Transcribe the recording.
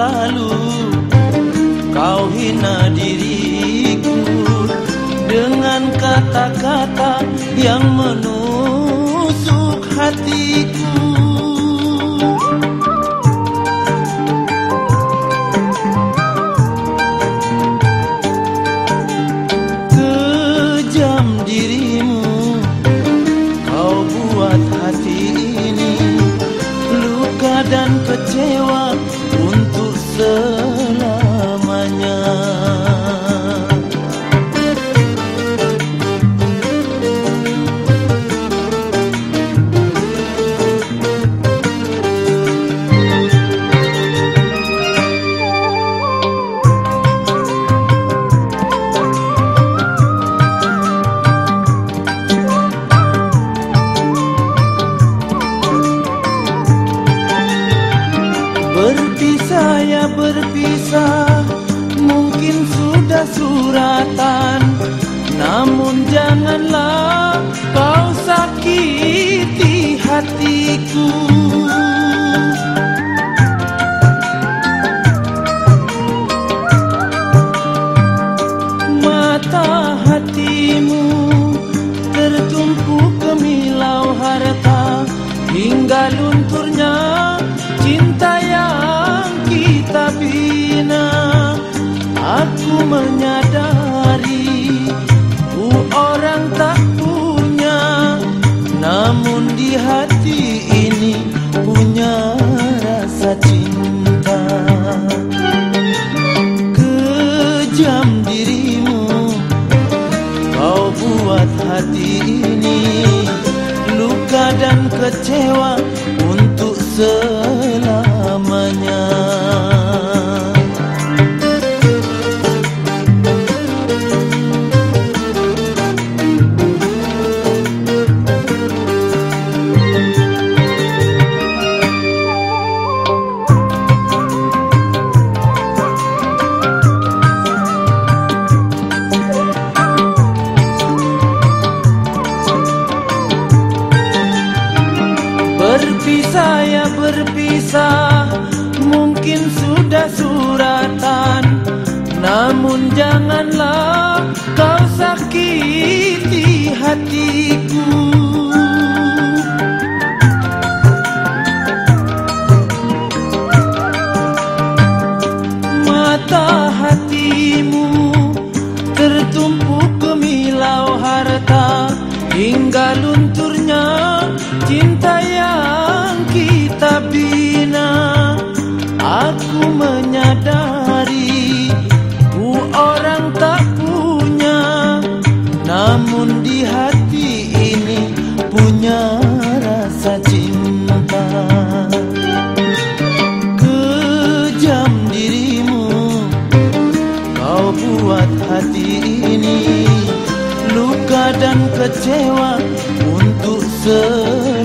lalu Kau hina diriku Dengan kata-kata yang menusuk hatiku. Kejam dirimu Kau buat hati ini Luka dan kecewa untuk love Berpisah ya berpisah Mungkin sudah suratan. Namun janganlah kecewa untuk selamanya berpisah Mungkin sudah suratan. Namun janganlah kau sakiti hatiku. Mata hatimu tertumpu kemilau harta Hingga lunturnya cinta buat hati ini Luka dan kecewa untuk semua